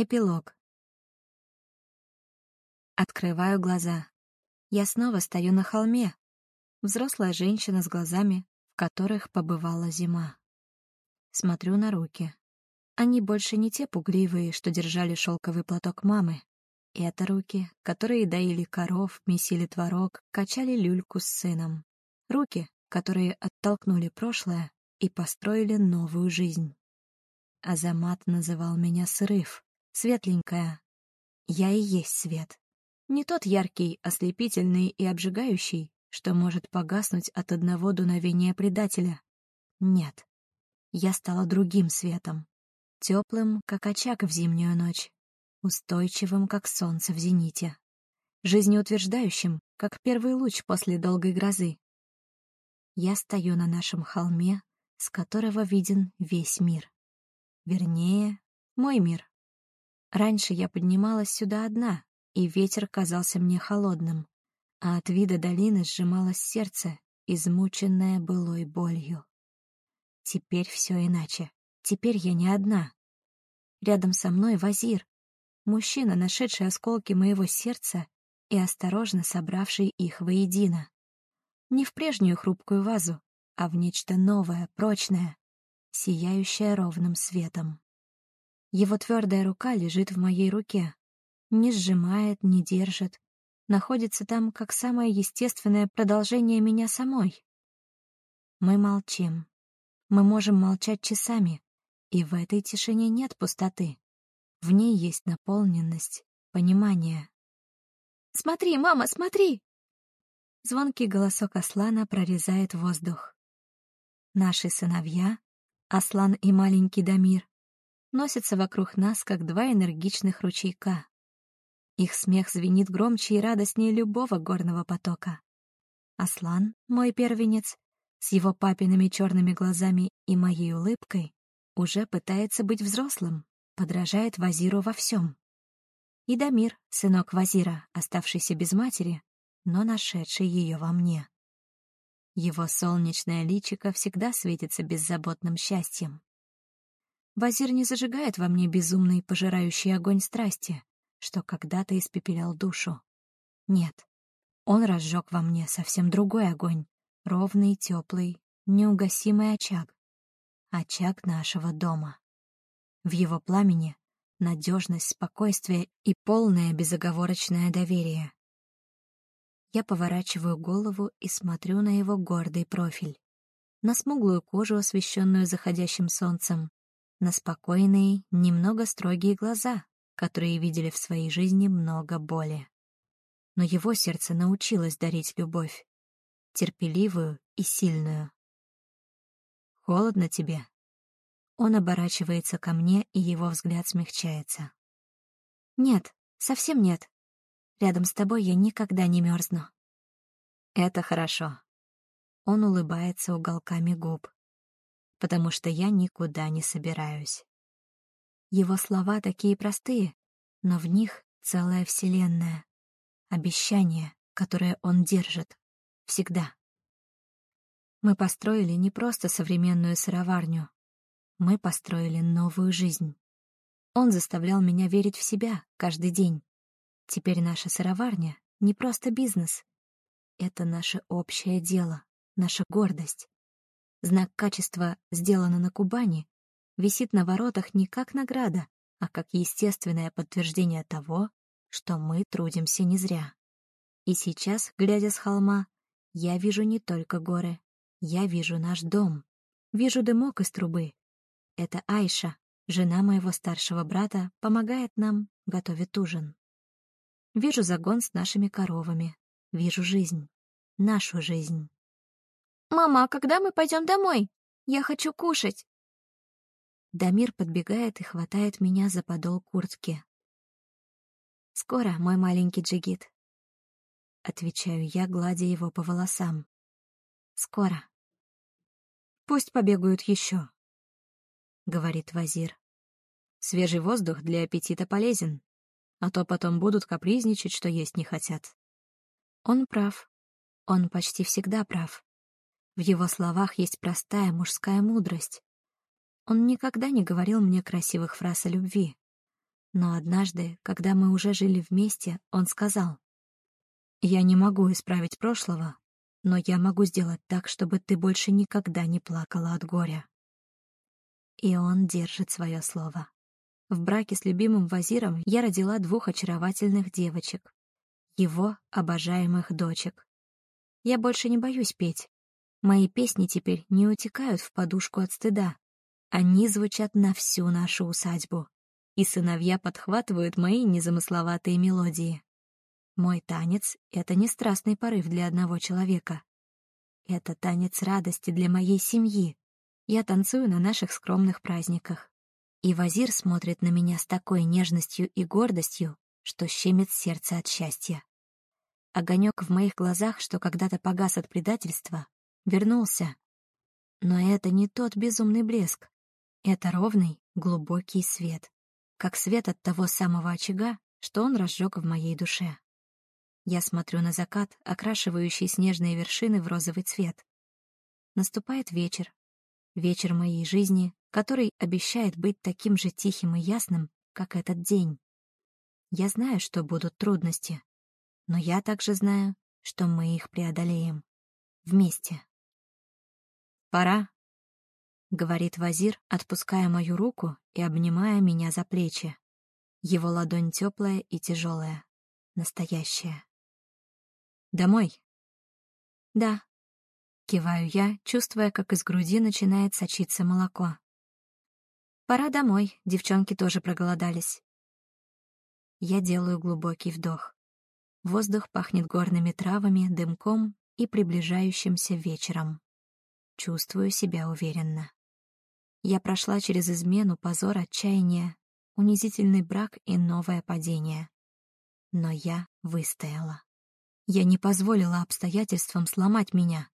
Эпилог. Открываю глаза. Я снова стою на холме. Взрослая женщина с глазами, в которых побывала зима. Смотрю на руки. Они больше не те пугливые, что держали шелковый платок мамы. Это руки, которые доили коров, месили творог, качали люльку с сыном. Руки, которые оттолкнули прошлое и построили новую жизнь. Азамат называл меня Срыв, светленькая. Я и есть свет. Не тот яркий, ослепительный и обжигающий, что может погаснуть от одного дуновения предателя. Нет. Я стала другим светом. Теплым, как очаг в зимнюю ночь. Устойчивым, как солнце в зените. Жизнеутверждающим, как первый луч после долгой грозы. Я стою на нашем холме, с которого виден весь мир. Вернее, мой мир. Раньше я поднималась сюда одна, и ветер казался мне холодным, а от вида долины сжималось сердце, измученное былой болью. Теперь все иначе. Теперь я не одна. Рядом со мной Вазир, мужчина, нашедший осколки моего сердца и осторожно собравший их воедино. Не в прежнюю хрупкую вазу, а в нечто новое, прочное, сияющее ровным светом. Его твердая рука лежит в моей руке, не сжимает, не держит, находится там как самое естественное продолжение меня самой. Мы молчим. Мы можем молчать часами, и в этой тишине нет пустоты. В ней есть наполненность, понимание. «Смотри, мама, смотри!» Звонкий голосок Аслана прорезает воздух. Наши сыновья, Аслан и маленький Дамир, носятся вокруг нас, как два энергичных ручейка. Их смех звенит громче и радостнее любого горного потока. Аслан, мой первенец, с его папиными черными глазами и моей улыбкой, уже пытается быть взрослым, подражает Вазиру во всем. И Дамир, сынок Вазира, оставшийся без матери, но нашедший ее во мне. Его солнечное личико всегда светится беззаботным счастьем. Вазир не зажигает во мне безумный пожирающий огонь страсти, что когда-то испепелял душу. Нет, он разжег во мне совсем другой огонь, ровный, теплый, неугасимый очаг. Очаг нашего дома. В его пламени надежность, спокойствие и полное безоговорочное доверие. Я поворачиваю голову и смотрю на его гордый профиль. На смуглую кожу, освещенную заходящим солнцем, на спокойные, немного строгие глаза, которые видели в своей жизни много боли. Но его сердце научилось дарить любовь, терпеливую и сильную. «Холодно тебе?» Он оборачивается ко мне, и его взгляд смягчается. «Нет, совсем нет. Рядом с тобой я никогда не мерзну». «Это хорошо». Он улыбается уголками губ потому что я никуда не собираюсь. Его слова такие простые, но в них целая вселенная. Обещание, которое он держит. Всегда. Мы построили не просто современную сыроварню. Мы построили новую жизнь. Он заставлял меня верить в себя каждый день. Теперь наша сыроварня — не просто бизнес. Это наше общее дело, наша гордость. Знак качества «сделано на Кубани» висит на воротах не как награда, а как естественное подтверждение того, что мы трудимся не зря. И сейчас, глядя с холма, я вижу не только горы, я вижу наш дом, вижу дымок из трубы. Это Айша, жена моего старшего брата, помогает нам, готовит ужин. Вижу загон с нашими коровами, вижу жизнь, нашу жизнь. «Мама, а когда мы пойдем домой? Я хочу кушать!» Дамир подбегает и хватает меня за подол куртки. «Скоро, мой маленький джигит», — отвечаю я, гладя его по волосам. «Скоро». «Пусть побегают еще», — говорит Вазир. «Свежий воздух для аппетита полезен, а то потом будут капризничать, что есть не хотят». Он прав. Он почти всегда прав. В его словах есть простая мужская мудрость. Он никогда не говорил мне красивых фраз о любви. Но однажды, когда мы уже жили вместе, он сказал, «Я не могу исправить прошлого, но я могу сделать так, чтобы ты больше никогда не плакала от горя». И он держит свое слово. В браке с любимым вазиром я родила двух очаровательных девочек, его обожаемых дочек. Я больше не боюсь петь. Мои песни теперь не утекают в подушку от стыда. Они звучат на всю нашу усадьбу и сыновья подхватывают мои незамысловатые мелодии. Мой танец — это не страстный порыв для одного человека. Это танец радости для моей семьи. Я танцую на наших скромных праздниках. И Вазир смотрит на меня с такой нежностью и гордостью, что щемит сердце от счастья. Огонек в моих глазах, что когда-то погас от предательства, вернулся. Но это не тот безумный блеск. Это ровный, глубокий свет как свет от того самого очага, что он разжег в моей душе. Я смотрю на закат, окрашивающий снежные вершины в розовый цвет. Наступает вечер. Вечер моей жизни, который обещает быть таким же тихим и ясным, как этот день. Я знаю, что будут трудности, но я также знаю, что мы их преодолеем. Вместе. Пора — говорит Вазир, отпуская мою руку и обнимая меня за плечи. Его ладонь теплая и тяжелая, настоящая. «Домой?» «Да», — киваю я, чувствуя, как из груди начинает сочиться молоко. «Пора домой, девчонки тоже проголодались». Я делаю глубокий вдох. Воздух пахнет горными травами, дымком и приближающимся вечером. Чувствую себя уверенно. Я прошла через измену, позор, отчаяние, унизительный брак и новое падение. Но я выстояла. Я не позволила обстоятельствам сломать меня.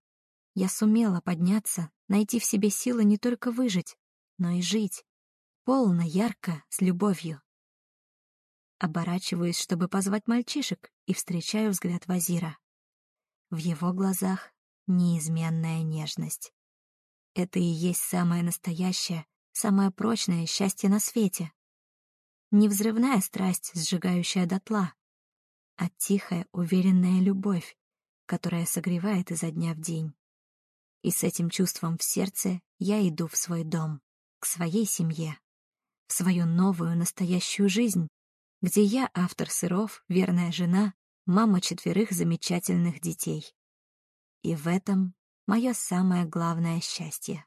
Я сумела подняться, найти в себе силы не только выжить, но и жить. Полно, ярко, с любовью. Оборачиваюсь, чтобы позвать мальчишек, и встречаю взгляд Вазира. В его глазах неизменная нежность. Это и есть самое настоящее, самое прочное счастье на свете. Не взрывная страсть, сжигающая дотла, а тихая, уверенная любовь, которая согревает изо дня в день. И с этим чувством в сердце я иду в свой дом, к своей семье, в свою новую настоящую жизнь, где я автор сыров, верная жена, мама четверых замечательных детей. И в этом мое самое главное счастье.